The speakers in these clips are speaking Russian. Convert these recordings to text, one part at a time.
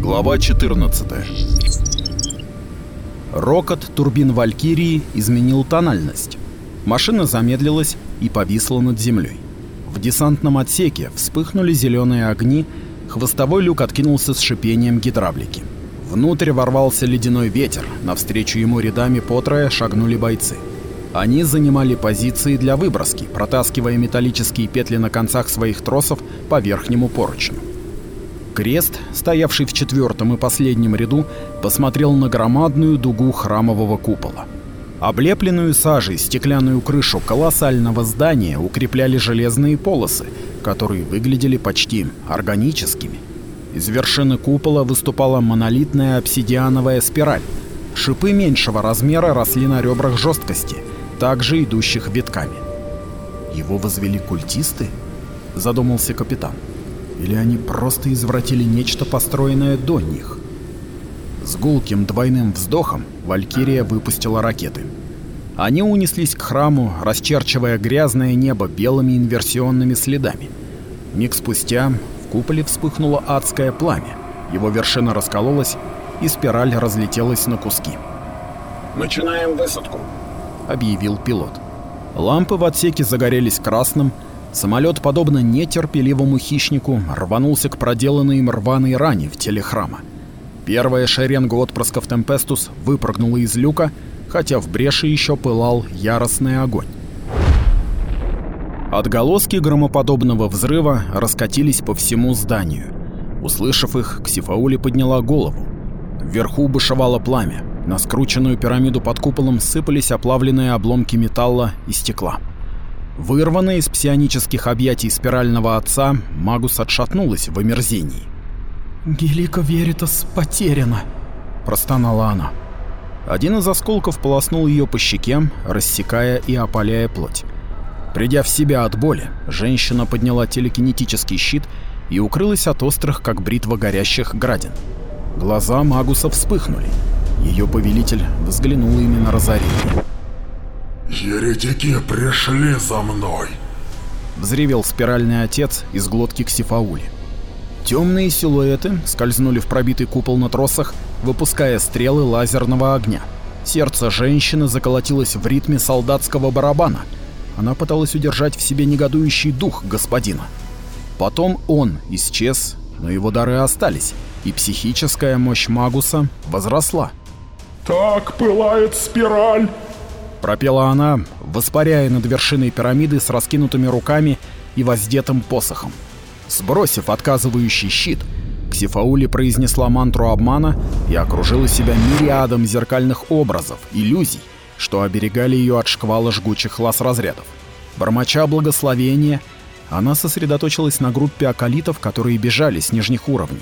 Глава 14 Рокот турбин Валькирии изменил тональность. Машина замедлилась и повисла над землей. В десантном отсеке вспыхнули зеленые огни, хвостовой люк откинулся с шипением гидравлики. Внутрь ворвался ледяной ветер, навстречу ему рядами по шагнули бойцы. Они занимали позиции для выброски, протаскивая металлические петли на концах своих тросов по верхнему поручню. Крест, стоявший в четвертом и последнем ряду, посмотрел на громадную дугу храмового купола. Облепленную сажей стеклянную крышу колоссального здания укрепляли железные полосы, которые выглядели почти органическими. Из вершины купола выступала монолитная обсидиановая спираль. Шипы меньшего размера росли на ребрах жесткости, также идущих витками. «Его возвели культисты?» — задумался капитан. Или они просто извратили нечто, построенное до них? С гулким двойным вздохом Валькирия выпустила ракеты. Они унеслись к храму, расчерчивая грязное небо белыми инверсионными следами. Миг спустя в куполе вспыхнуло адское пламя. Его вершина раскололась, и спираль разлетелась на куски. «Начинаем высадку», — объявил пилот. Лампы в отсеке загорелись красным, Самолет, подобно нетерпеливому хищнику, рванулся к проделанной им рваной ране в теле храма. Первая шеренга отпрысков Темпестус выпрыгнула из люка, хотя в бреши еще пылал яростный огонь. Отголоски громоподобного взрыва раскатились по всему зданию. Услышав их, Ксифаули подняла голову. Вверху бушевало пламя. На скрученную пирамиду под куполом сыпались оплавленные обломки металла и стекла. Вырванная из псионических объятий спирального отца, Магус отшатнулась в омерзении. «Гелика Веритас потеряна», — простонала она. Один из осколков полоснул ее по щеке, рассекая и опаляя плоть. Придя в себя от боли, женщина подняла телекинетический щит и укрылась от острых, как бритва горящих градин. Глаза Магуса вспыхнули. Ее повелитель взглянул ими на разорение. «Еретики пришли за мной!» Взревел спиральный отец из глотки Ксифаули. Темные силуэты скользнули в пробитый купол на тросах, выпуская стрелы лазерного огня. Сердце женщины заколотилось в ритме солдатского барабана. Она пыталась удержать в себе негодующий дух господина. Потом он исчез, но его дары остались, и психическая мощь Магуса возросла. «Так пылает спираль!» Пропела она, воспаряя над вершиной пирамиды с раскинутыми руками и воздетым посохом. Сбросив отказывающий щит, Ксифаули произнесла мантру обмана и окружила себя мириадом зеркальных образов, иллюзий, что оберегали ее от шквала жгучих лаз-разрядов. Бормоча благословения, она сосредоточилась на группе акалитов, которые бежали с нижних уровней.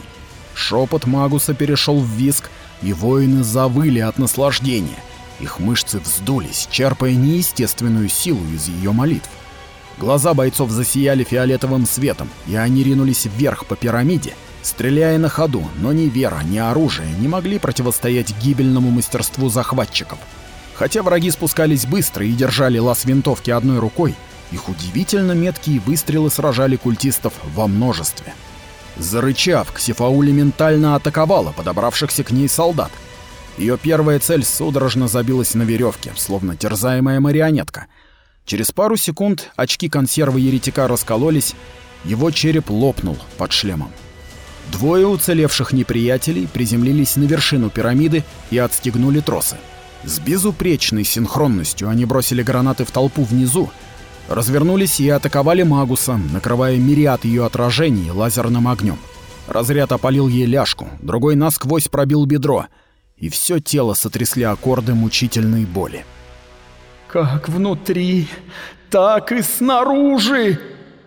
Шепот Магуса перешел в виск, и воины завыли от наслаждения. Их мышцы вздулись, черпая неестественную силу из ее молитв. Глаза бойцов засияли фиолетовым светом, и они ринулись вверх по пирамиде, стреляя на ходу, но ни вера, ни оружие не могли противостоять гибельному мастерству захватчиков. Хотя враги спускались быстро и держали лаз винтовки одной рукой, их удивительно меткие выстрелы сражали культистов во множестве. Зарычав, Ксифаули ментально атаковала подобравшихся к ней солдат — ее первая цель судорожно забилась на веревке, словно терзаемая марионетка. Через пару секунд очки консервы еретика раскололись, его череп лопнул под шлемом. Двое уцелевших неприятелей приземлились на вершину пирамиды и отстегнули тросы. С безупречной синхронностью они бросили гранаты в толпу внизу, развернулись и атаковали Магуса, накрывая мириад ее отражений лазерным огнем. Разряд опалил ей ляжку, другой насквозь пробил бедро — и все тело сотрясли аккорды мучительной боли. «Как внутри, так и снаружи!»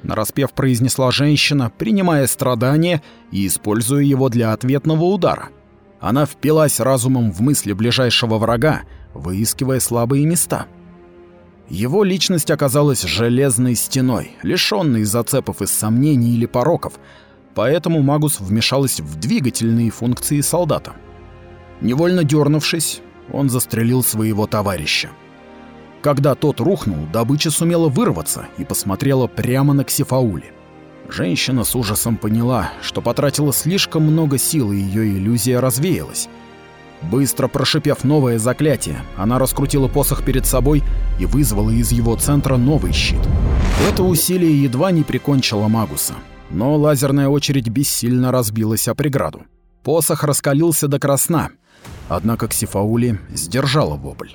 Нараспев произнесла женщина, принимая страдания и используя его для ответного удара. Она впилась разумом в мысли ближайшего врага, выискивая слабые места. Его личность оказалась железной стеной, лишённой зацепов из сомнений или пороков, поэтому Магус вмешалась в двигательные функции солдата. Невольно дернувшись, он застрелил своего товарища. Когда тот рухнул, добыча сумела вырваться и посмотрела прямо на Ксифаули. Женщина с ужасом поняла, что потратила слишком много сил, и ее иллюзия развеялась. Быстро прошипев новое заклятие, она раскрутила посох перед собой и вызвала из его центра новый щит. Это усилие едва не прикончило Магуса, но лазерная очередь бессильно разбилась о преграду. Посох раскалился до красна, однако Ксифаули сдержала вопль.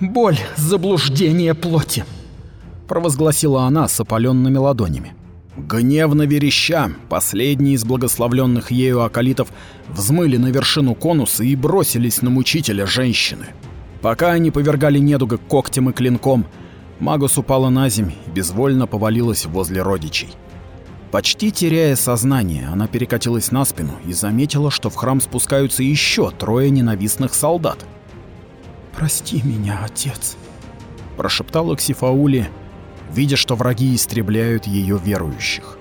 «Боль, заблуждение плоти!» — провозгласила она с опаленными ладонями. Гневно вереща, последние из благословленных ею акалитов взмыли на вершину конуса и бросились на мучителя женщины. Пока они повергали недуга когтем и клинком, Магус упала на земь и безвольно повалилась возле родичей. Почти теряя сознание, она перекатилась на спину и заметила, что в храм спускаются еще трое ненавистных солдат. «Прости меня, отец», — прошептала Ксифаули, видя, что враги истребляют ее верующих.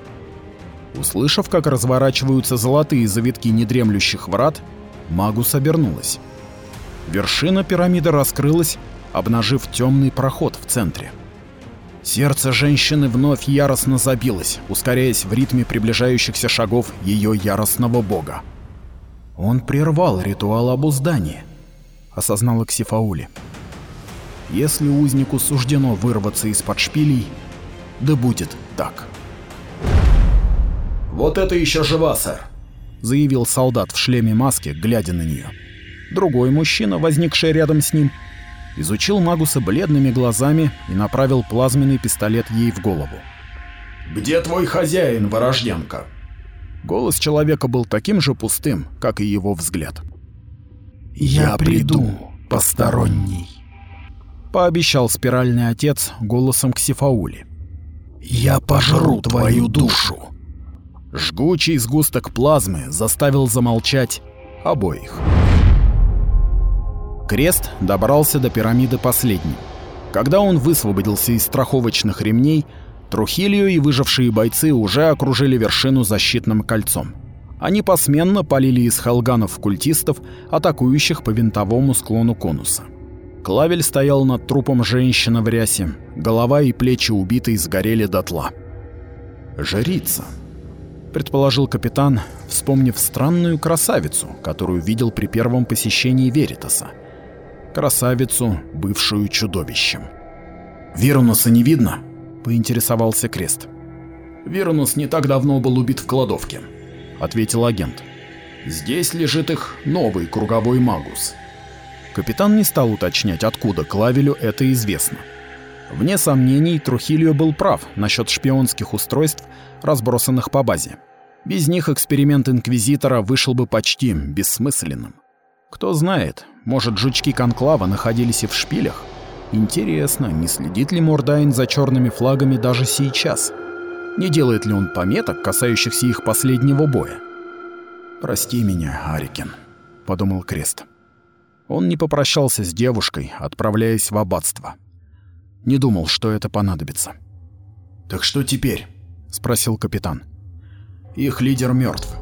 Услышав, как разворачиваются золотые завитки недремлющих врат, Магус обернулась. Вершина пирамиды раскрылась, обнажив темный проход в центре. Сердце женщины вновь яростно забилось, ускоряясь в ритме приближающихся шагов ее яростного бога. Он прервал ритуал обуздания, осознала Ксифаули. Если узнику суждено вырваться из-под шпилей, да будет так. «Вот это еще жива, сэр!» — заявил солдат в шлеме маски, глядя на нее. Другой мужчина, возникший рядом с ним, изучил Магуса бледными глазами и направил плазменный пистолет ей в голову. «Где твой хозяин, ворожденка?» Голос человека был таким же пустым, как и его взгляд. «Я приду, посторонний», — пообещал спиральный отец голосом Ксифаули. «Я пожру твою душу». Жгучий сгусток плазмы заставил замолчать обоих. Крест добрался до пирамиды последним. Когда он высвободился из страховочных ремней, Трухилью и выжившие бойцы уже окружили вершину защитным кольцом. Они посменно полили из халганов культистов, атакующих по винтовому склону конуса. Клавель стоял над трупом женщины в рясе, голова и плечи убитой сгорели дотла. «Жрица», — предположил капитан, вспомнив странную красавицу, которую видел при первом посещении Веритаса — красавицу, бывшую чудовищем. «Виронуса не видно?» — поинтересовался Крест. «Виронус не так давно был убит в кладовке», — ответил агент. «Здесь лежит их новый круговой магус». Капитан не стал уточнять, откуда Клавелю это известно. Вне сомнений, Трухильо был прав насчет шпионских устройств, разбросанных по базе. Без них эксперимент Инквизитора вышел бы почти бессмысленным. Кто знает, может, жучки Конклава находились и в шпилях? Интересно, не следит ли Мордайн за черными флагами даже сейчас? Не делает ли он пометок, касающихся их последнего боя? «Прости меня, Арикен», — подумал Крест. Он не попрощался с девушкой, отправляясь в аббатство. Не думал, что это понадобится. «Так что теперь?» — спросил капитан. «Их лидер мертв.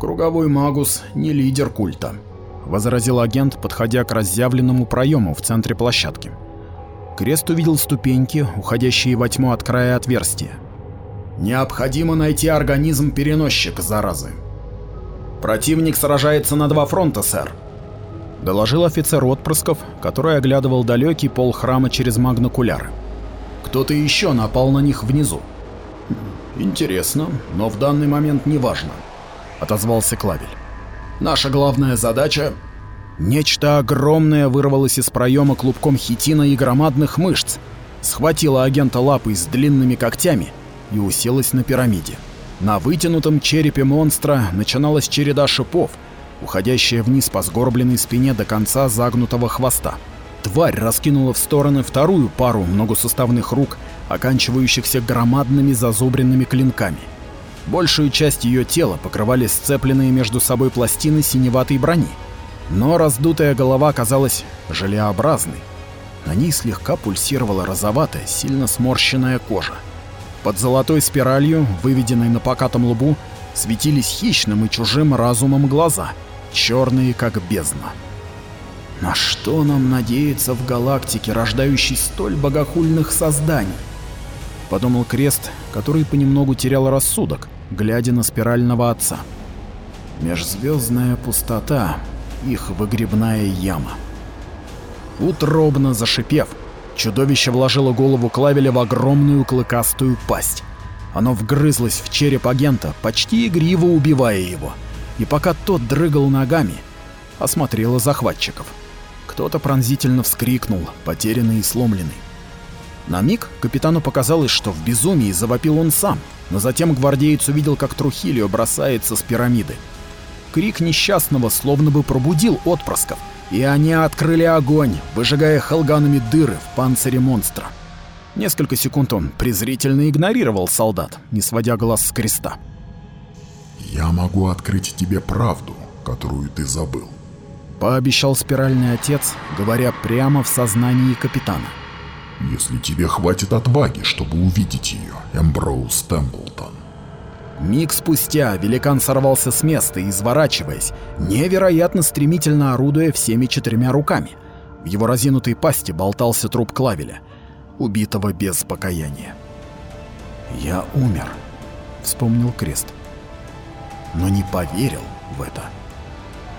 Круговой магус не лидер культа». — возразил агент, подходя к разъявленному проему в центре площадки. Крест увидел ступеньки, уходящие во тьму от края отверстия. «Необходимо найти организм-переносчик заразы. Противник сражается на два фронта, сэр», — доложил офицер отпрысков, который оглядывал далекий пол храма через магнокуляры. «Кто-то еще напал на них внизу». «Интересно, но в данный момент не важно», — отозвался Клавель. Наша главная задача Нечто огромное вырвалось из проема клубком хитина и громадных мышц, схватило агента лапой с длинными когтями и уселось на пирамиде. На вытянутом черепе монстра начиналась череда шипов, уходящая вниз по сгорбленной спине до конца загнутого хвоста. Тварь раскинула в стороны вторую пару многосуставных рук, оканчивающихся громадными зазубренными клинками. Большую часть ее тела покрывали сцепленные между собой пластины синеватой брони. Но раздутая голова казалась желеобразной. На ней слегка пульсировала розоватая, сильно сморщенная кожа. Под золотой спиралью, выведенной на покатом лбу, светились хищным и чужим разумом глаза, черные как бездна. На что нам надеяться в галактике, рождающей столь богохульных созданий? подумал Крест, который понемногу терял рассудок, глядя на спирального отца. Межзвездная пустота, их выгребная яма. Утробно зашипев, чудовище вложило голову Клавеля в огромную клыкастую пасть. Оно вгрызлось в череп агента, почти игриво убивая его. И пока тот дрыгал ногами, осмотрело захватчиков. Кто-то пронзительно вскрикнул, потерянный и сломленный. На миг капитану показалось, что в безумии завопил он сам, но затем гвардеец увидел, как Трухилио бросается с пирамиды. Крик несчастного словно бы пробудил отпрысков, и они открыли огонь, выжигая халганами дыры в панцире монстра. Несколько секунд он презрительно игнорировал солдат, не сводя глаз с креста. «Я могу открыть тебе правду, которую ты забыл», — пообещал спиральный отец, говоря прямо в сознании капитана. «Если тебе хватит отваги, чтобы увидеть ее, Эмброуз Темплтон». Миг спустя великан сорвался с места, изворачиваясь, невероятно стремительно орудуя всеми четырьмя руками. В его разинутой пасти болтался труп Клавеля, убитого без покаяния. «Я умер», — вспомнил Крест. Но не поверил в это.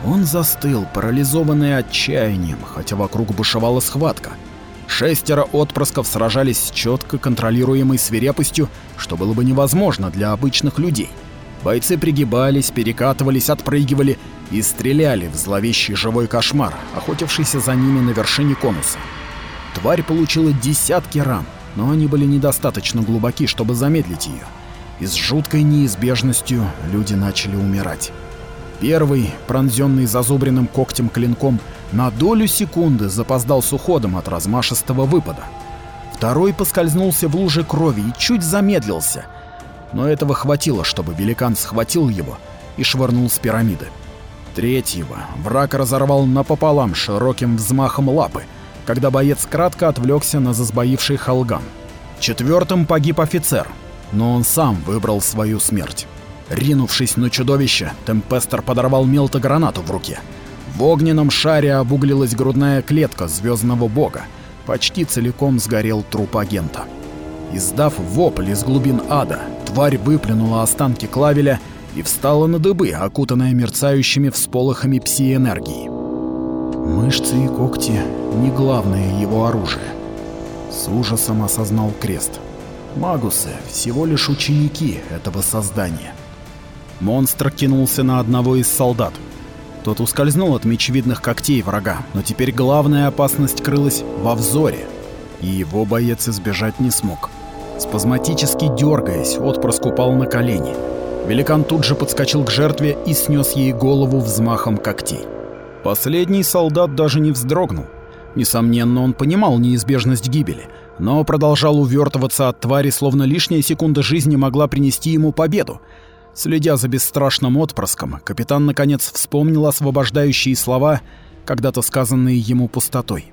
Он застыл, парализованный отчаянием, хотя вокруг бушевала схватка. Шестеро отпрысков сражались с четко контролируемой свирепостью, что было бы невозможно для обычных людей. Бойцы пригибались, перекатывались, отпрыгивали и стреляли в зловещий живой кошмар, охотившийся за ними на вершине конуса. Тварь получила десятки ран, но они были недостаточно глубоки, чтобы замедлить ее. И с жуткой неизбежностью люди начали умирать. Первый, пронзенный зазубренным когтем клинком, на долю секунды запоздал с уходом от размашистого выпада. Второй поскользнулся в луже крови и чуть замедлился, но этого хватило, чтобы великан схватил его и швырнул с пирамиды. Третьего враг разорвал напополам широким взмахом лапы, когда боец кратко отвлекся на засбоивший халган. Четвертым погиб офицер, но он сам выбрал свою смерть. Ринувшись на чудовище, Темпестер подорвал мелто-гранату в руке. В огненном шаре обуглилась грудная клетка звездного бога. Почти целиком сгорел труп агента. Издав вопль из глубин ада, тварь выплюнула останки Клавеля и встала на дыбы, окутанная мерцающими всполохами пси-энергии. Мышцы и когти — не главное его оружие. С ужасом осознал Крест. Магусы — всего лишь ученики этого создания — Монстр кинулся на одного из солдат. Тот ускользнул от мечевидных когтей врага, но теперь главная опасность крылась во взоре, и его боец избежать не смог. Спазматически дергаясь, отпрыск упал на колени. Великан тут же подскочил к жертве и снес ей голову взмахом когтей. Последний солдат даже не вздрогнул. Несомненно, он понимал неизбежность гибели, но продолжал увертываться от твари, словно лишняя секунда жизни могла принести ему победу. Следя за бесстрашным отпрыском, капитан наконец вспомнил освобождающие слова, когда-то сказанные ему пустотой.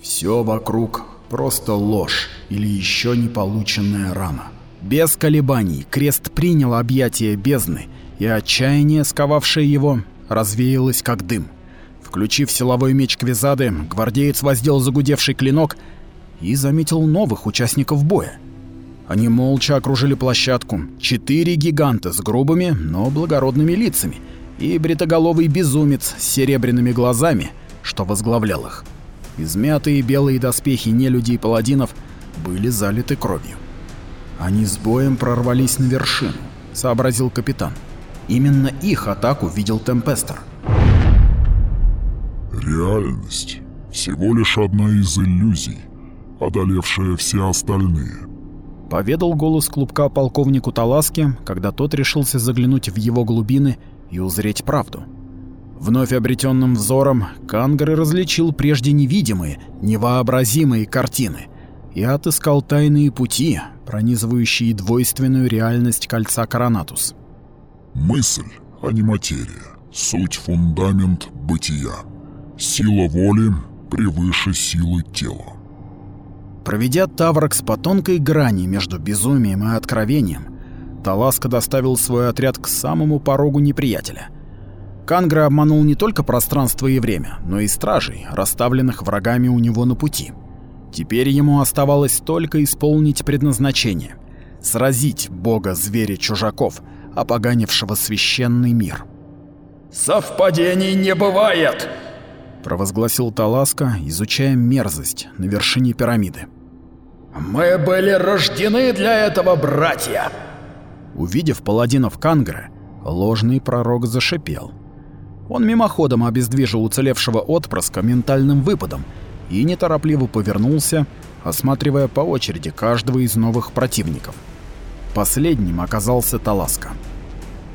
«Все вокруг просто ложь или еще не полученная рана». Без колебаний крест принял объятие бездны, и отчаяние, сковавшее его, развеялось как дым. Включив силовой меч Квизады, гвардеец воздел загудевший клинок и заметил новых участников боя. Они молча окружили площадку. Четыре гиганта с грубыми, но благородными лицами. И бритоголовый безумец с серебряными глазами, что возглавлял их. Измятые белые доспехи нелюдей и паладинов были залиты кровью. Они с боем прорвались на вершину, сообразил капитан. Именно их атаку видел Темпестер. Реальность всего лишь одна из иллюзий, одолевшая все остальные. Поведал голос клубка полковнику Таласке, когда тот решился заглянуть в его глубины и узреть правду. Вновь обретенным взором Кангар различил прежде невидимые, невообразимые картины и отыскал тайные пути, пронизывающие двойственную реальность кольца Коронатус. Мысль, а не материя, суть фундамент бытия. Сила воли превыше силы тела. Проведя Тавракс по тонкой грани между безумием и откровением, Таласка доставил свой отряд к самому порогу неприятеля. Кангра обманул не только пространство и время, но и стражей, расставленных врагами у него на пути. Теперь ему оставалось только исполнить предназначение — сразить бога-зверя-чужаков, опоганившего священный мир. «Совпадений не бывает!» — провозгласил Таласка, изучая мерзость на вершине пирамиды. «Мы были рождены для этого, братья!» Увидев паладинов Кангра, ложный пророк зашипел. Он мимоходом обездвижил уцелевшего отпрыска ментальным выпадом и неторопливо повернулся, осматривая по очереди каждого из новых противников. Последним оказался Таласка.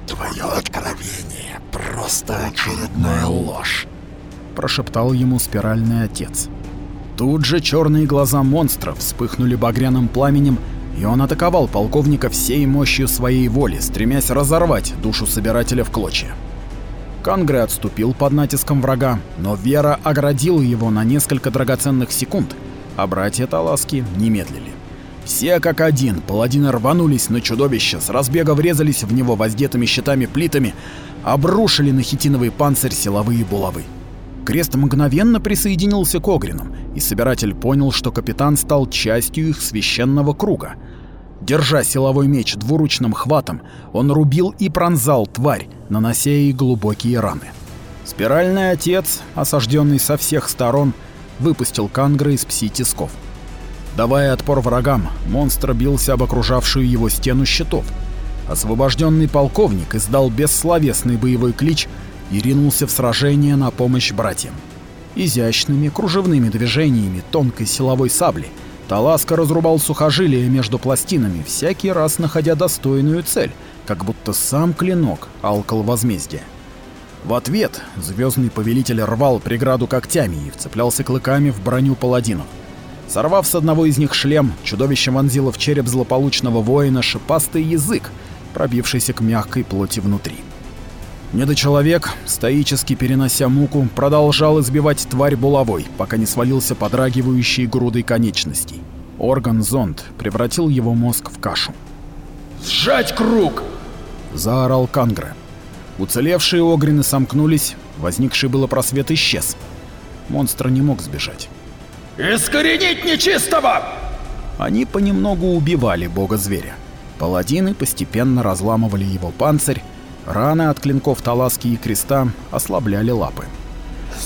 «Твое откровение — просто очередная ложь», — прошептал ему спиральный отец. Тут же черные глаза монстра вспыхнули багряным пламенем, и он атаковал полковника всей мощью своей воли, стремясь разорвать душу собирателя в клочья. Кангре отступил под натиском врага, но Вера оградила его на несколько драгоценных секунд, а братья Таласки не медлили. Все как один, паладины рванулись на чудовище, с разбега врезались в него воздетыми щитами плитами, обрушили на хитиновый панцирь силовые булавы. Крест мгновенно присоединился к Огринам, и собиратель понял, что капитан стал частью их священного круга. Держа силовой меч двуручным хватом, он рубил и пронзал тварь, нанося ей глубокие раны. Спиральный отец, осажденный со всех сторон, выпустил Кангра из пси-тисков. Давая отпор врагам, монстр бился об окружавшую его стену щитов. Освобожденный полковник издал бессловесный боевой клич и ринулся в сражение на помощь братьям. Изящными кружевными движениями тонкой силовой сабли Таласка разрубал сухожилия между пластинами, всякий раз находя достойную цель, как будто сам клинок алкал возмездие. В ответ звездный повелитель рвал преграду когтями и вцеплялся клыками в броню паладинов. Сорвав с одного из них шлем, чудовище вонзило в череп злополучного воина шипастый язык, пробившийся к мягкой плоти внутри. Недочеловек, стоически перенося муку, продолжал избивать тварь булавой, пока не свалился подрагивающей грудой конечностей. Орган-зонд превратил его мозг в кашу. «Сжать круг!» — заорал Кангра. Уцелевшие огрины сомкнулись, возникший было просвет исчез. Монстр не мог сбежать. «Искоренить нечистого!» Они понемногу убивали бога-зверя. Паладины постепенно разламывали его панцирь, Раны от клинков Таласки и Креста ослабляли лапы.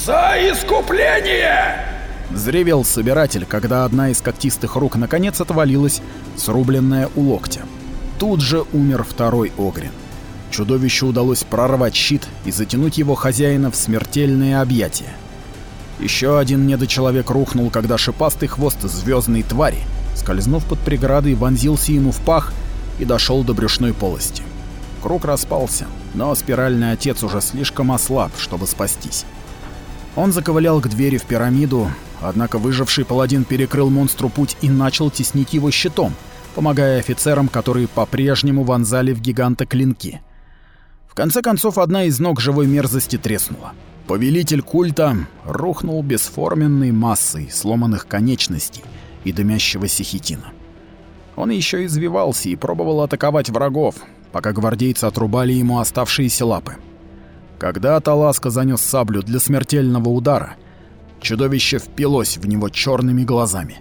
«За искупление!» Взревел собиратель, когда одна из когтистых рук наконец отвалилась, срубленная у локтя. Тут же умер второй Огрин. Чудовищу удалось прорвать щит и затянуть его хозяина в смертельные объятия. Еще один недочеловек рухнул, когда шипастый хвост звездной твари, скользнув под преградой, вонзился ему в пах и дошел до брюшной полости. Круг распался, но спиральный отец уже слишком ослаб, чтобы спастись. Он заковылял к двери в пирамиду, однако выживший паладин перекрыл монстру путь и начал теснить его щитом, помогая офицерам, которые по-прежнему вонзали в гиганта клинки. В конце концов, одна из ног живой мерзости треснула. Повелитель культа рухнул бесформенной массой сломанных конечностей и дымящегося хитина. Он еще извивался и пробовал атаковать врагов, пока гвардейцы отрубали ему оставшиеся лапы. Когда Таласка занёс саблю для смертельного удара, чудовище впилось в него черными глазами.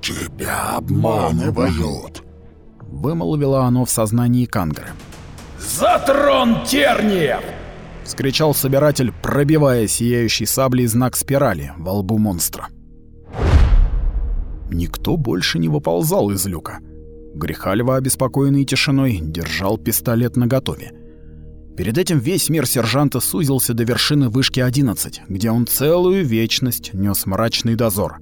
«Тебя обманывают!» — вымолвило оно в сознании Кангры. «За трон терниев!» — вскричал собиратель, пробивая сияющий саблей знак спирали во лбу монстра. Никто больше не выползал из люка. Грехальва, обеспокоенный тишиной, держал пистолет наготове. Перед этим весь мир сержанта сузился до вершины вышки 11, где он целую вечность нес мрачный дозор.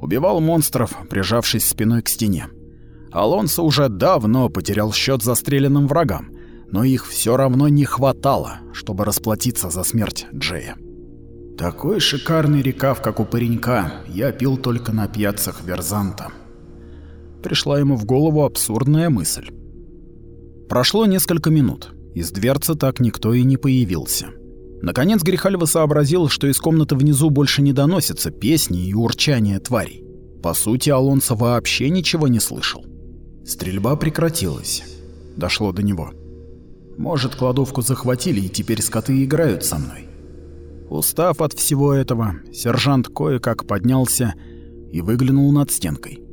Убивал монстров, прижавшись спиной к стене. Алонсо уже давно потерял счет застреленным врагам, но их все равно не хватало, чтобы расплатиться за смерть Джея. Такой шикарный рекав, как у паренька, я пил только на пьяцах Верзанта пришла ему в голову абсурдная мысль. Прошло несколько минут. Из дверцы так никто и не появился. Наконец Грихальва сообразил, что из комнаты внизу больше не доносятся песни и урчания тварей. По сути, Алонсо вообще ничего не слышал. Стрельба прекратилась. Дошло до него. Может, кладовку захватили, и теперь скоты играют со мной. Устав от всего этого, сержант кое-как поднялся и выглянул над стенкой.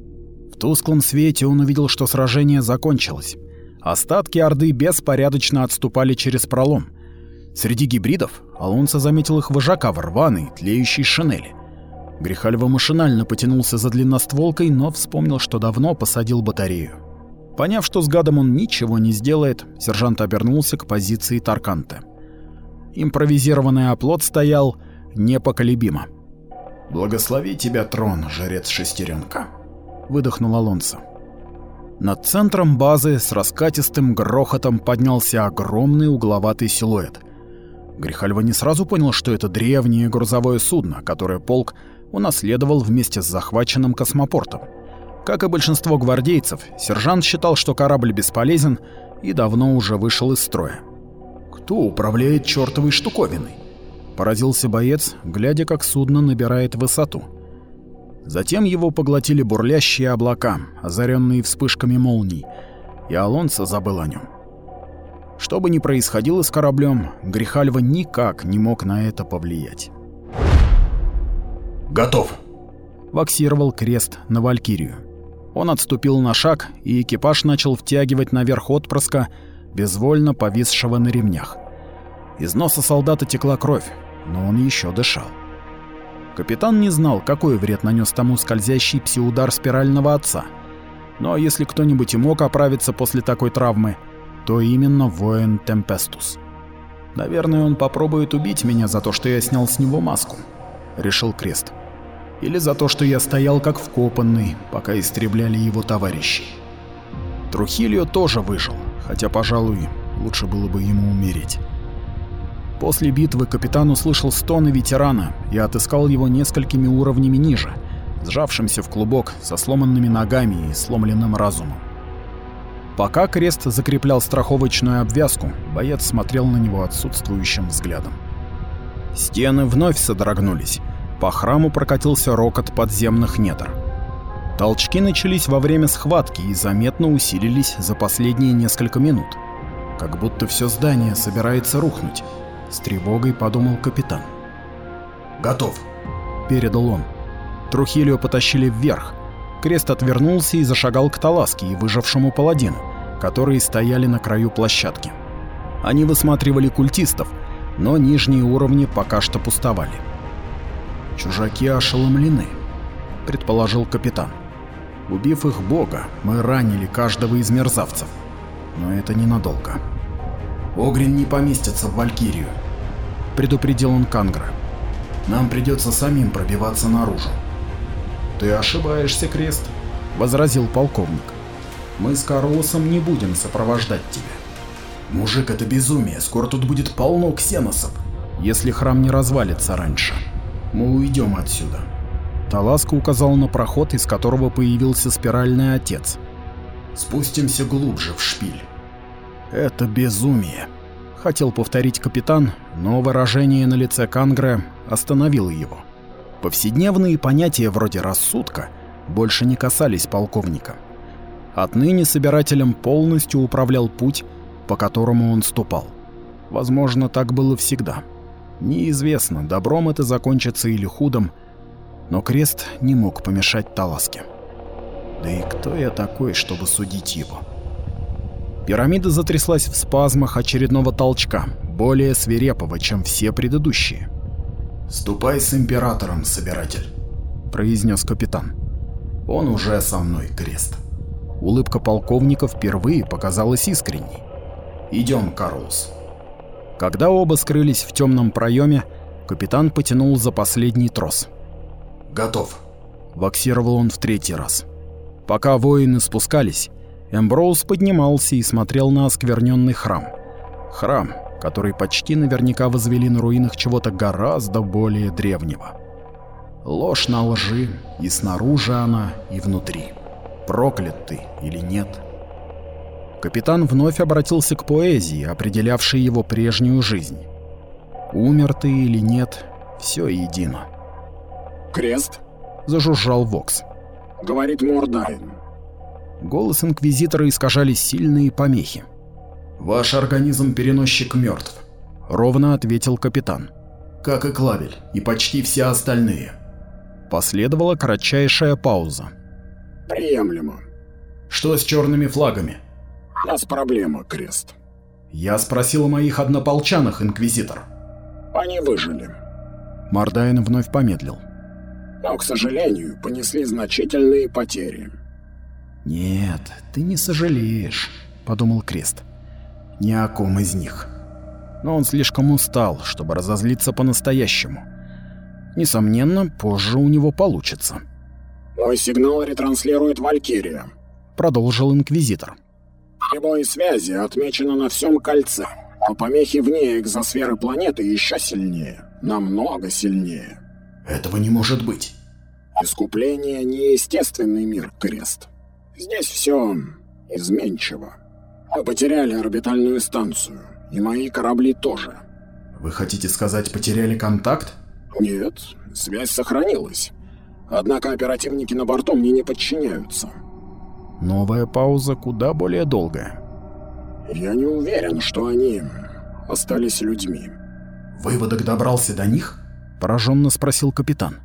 Тусклом свете он увидел, что сражение закончилось. Остатки Орды беспорядочно отступали через пролом. Среди гибридов Алонсо заметил их вожака в рваной, тлеющей шинели. Грихальва машинально потянулся за длинностволкой, но вспомнил, что давно посадил батарею. Поняв, что с гадом он ничего не сделает, сержант обернулся к позиции Тарканте. Импровизированный оплот стоял непоколебимо. «Благослови тебя, трон, жрец шестеренка», — выдохнул Алонсо. Над центром базы с раскатистым грохотом поднялся огромный угловатый силуэт. Грихальва не сразу понял, что это древнее грузовое судно, которое полк унаследовал вместе с захваченным космопортом. Как и большинство гвардейцев, сержант считал, что корабль бесполезен и давно уже вышел из строя. «Кто управляет чертовой штуковиной?» – поразился боец, глядя, как судно набирает высоту – Затем его поглотили бурлящие облака, озаренные вспышками молний, и Алонсо забыл о нем. Что бы ни происходило с кораблем, Грихальва никак не мог на это повлиять. «Готов!» — ваксировал крест на Валькирию. Он отступил на шаг, и экипаж начал втягивать наверх отпрыска, безвольно повисшего на ремнях. Из носа солдата текла кровь, но он еще дышал. Капитан не знал, какой вред нанес тому скользящий псиудар спирального отца. Но если кто-нибудь и мог оправиться после такой травмы, то именно воин Темпестус. «Наверное, он попробует убить меня за то, что я снял с него маску», — решил Крест. «Или за то, что я стоял как вкопанный, пока истребляли его товарищи». Трухильо тоже выжил, хотя, пожалуй, лучше было бы ему умереть. После битвы капитан услышал стоны ветерана и отыскал его несколькими уровнями ниже, сжавшимся в клубок со сломанными ногами и сломленным разумом. Пока крест закреплял страховочную обвязку, боец смотрел на него отсутствующим взглядом. Стены вновь содрогнулись. По храму прокатился рокот подземных недр. Толчки начались во время схватки и заметно усилились за последние несколько минут. Как будто все здание собирается рухнуть, с тревогой подумал капитан. «Готов», — передал он. Трухилио потащили вверх. Крест отвернулся и зашагал к Таласке и выжившему паладину, которые стояли на краю площадки. Они высматривали культистов, но нижние уровни пока что пустовали. «Чужаки ошеломлены», — предположил капитан. «Убив их бога, мы ранили каждого из мерзавцев. Но это ненадолго». Огрин не поместится в Валькирию, предупредил он Кангра. Нам придется самим пробиваться наружу. Ты ошибаешься, Крест, возразил полковник. Мы с Карлосом не будем сопровождать тебя. Мужик, это безумие, скоро тут будет полно ксеносов. Если храм не развалится раньше, мы уйдем отсюда. Таласка указал на проход, из которого появился спиральный отец. Спустимся глубже в шпиль. «Это безумие», — хотел повторить капитан, но выражение на лице Кангре остановило его. Повседневные понятия вроде рассудка больше не касались полковника. Отныне собирателем полностью управлял путь, по которому он ступал. Возможно, так было всегда. Неизвестно, добром это закончится или худом, но крест не мог помешать Таласке. Да и кто я такой, чтобы судить его? Пирамида затряслась в спазмах очередного толчка, более свирепого, чем все предыдущие. «Ступай с императором, собиратель», — произнес капитан. «Он уже со мной, крест». Улыбка полковника впервые показалась искренней. «Идем, Карлос». Когда оба скрылись в темном проеме, капитан потянул за последний трос. «Готов», — ваксировал он в третий раз. Пока воины спускались, Эмброуз поднимался и смотрел на оскверненный храм. Храм, который почти наверняка возвели на руинах чего-то гораздо более древнего. Ложь на лжи, и снаружи она, и внутри. Проклят ты или нет? Капитан вновь обратился к поэзии, определявшей его прежнюю жизнь. Умер ты или нет, все едино. «Крест?» — зажужжал Вокс. «Говорит Мордайн. Голос инквизитора искажали сильные помехи. «Ваш организм переносчик мертв», — ровно ответил капитан. «Как и Клавель, и почти все остальные». Последовала кратчайшая пауза. Приемлемо. Что с черными флагами? У нас проблема, Крест. Я спросил о моих однополчанах, Инквизитор. Они выжили. Мордайн вновь помедлил. Но, к сожалению, понесли значительные потери. «Нет, ты не сожалеешь», — подумал Крест. «Ни о ком из них». Но он слишком устал, чтобы разозлиться по-настоящему. Несомненно, позже у него получится. Мой сигнал ретранслирует Валькирия. Продолжил Инквизитор. Прибой связи отмечено на всем кольце, но помехи вне экзосферы планеты еще сильнее. Намного сильнее. Этого не может быть. Искупление — неестественный мир, Крест. Здесь все изменчиво. Мы потеряли орбитальную станцию, и мои корабли тоже. Вы хотите сказать, потеряли контакт? Нет, связь сохранилась. Однако оперативники на борту мне не подчиняются. Новая пауза куда более долгая. Я не уверен, что они остались людьми. Выводок добрался до них? Пораженно спросил капитан.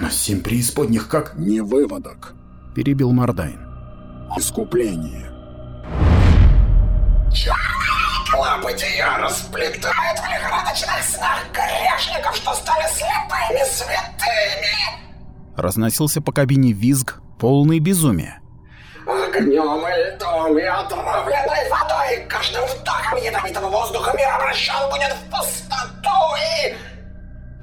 Но семь преисподних как? Не выводок. Перебил Мордайн. Искупление. Лапы я расплетают в лихорадочных снах грешников, что стали слепыми святыми. Разносился по кабине визг, полный безумия. Огнем и льдом и отравленной водой каждым вдохом ядовитого воздуха мир обращен будет в пустоту и...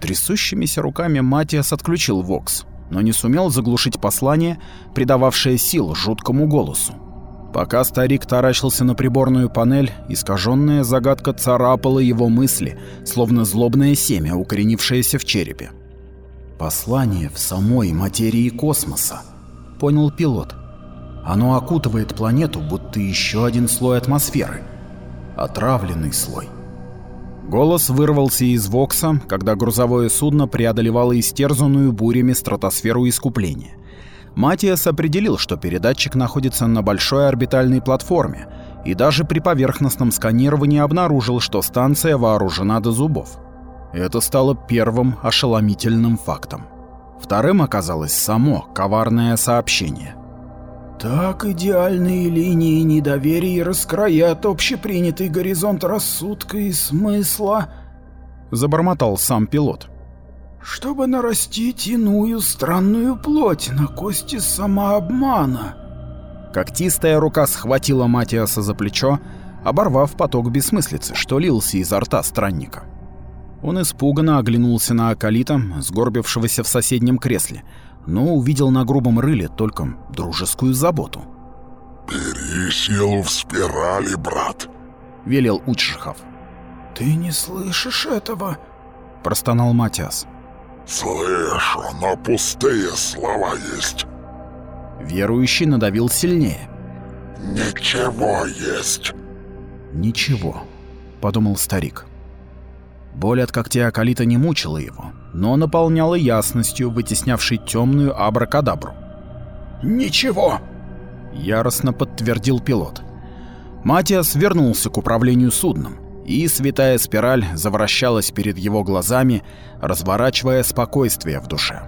Трясущимися руками Матиас отключил Вокс, но не сумел заглушить послание, придававшее сил жуткому голосу. Пока старик таращился на приборную панель, искаженная загадка царапала его мысли, словно злобное семя, укоренившееся в черепе. «Послание в самой материи космоса», — понял пилот. «Оно окутывает планету, будто еще один слой атмосферы. Отравленный слой». Голос вырвался из Вокса, когда грузовое судно преодолевало истерзанную бурями стратосферу искупления. Матиас определил, что передатчик находится на большой орбитальной платформе, и даже при поверхностном сканировании обнаружил, что станция вооружена до зубов. Это стало первым ошеломительным фактом. Вторым оказалось само коварное сообщение. Так идеальные линии недоверия раскроят общепринятый горизонт рассудка и смысла, забормотал сам пилот. Чтобы нарастить иную странную плоть на кости самообмана. Когтистая рука схватила Матиаса за плечо, оборвав поток бессмыслицы, что лился изо рта странника. Он испуганно оглянулся на Акалита, сгорбившегося в соседнем кресле, но увидел на грубом рыле только дружескую заботу. «Бери силу в спирали, брат», — велел Учшихов. «Ты не слышишь этого?» — простонал Матиас. «Слышу, но пустые слова есть». Верующий надавил сильнее. «Ничего есть». «Ничего», — подумал старик. Боль от когтей Акалита не мучила его, но наполняла ясностью, вытеснявшей темную абракадабру. «Ничего!» — яростно подтвердил пилот. Матиас вернулся к управлению судном, и святая спираль завращалась перед его глазами, разворачивая спокойствие в душе.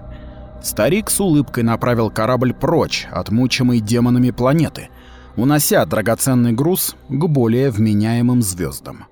Старик с улыбкой направил корабль прочь от мучимой демонами планеты, унося драгоценный груз к более вменяемым звездам.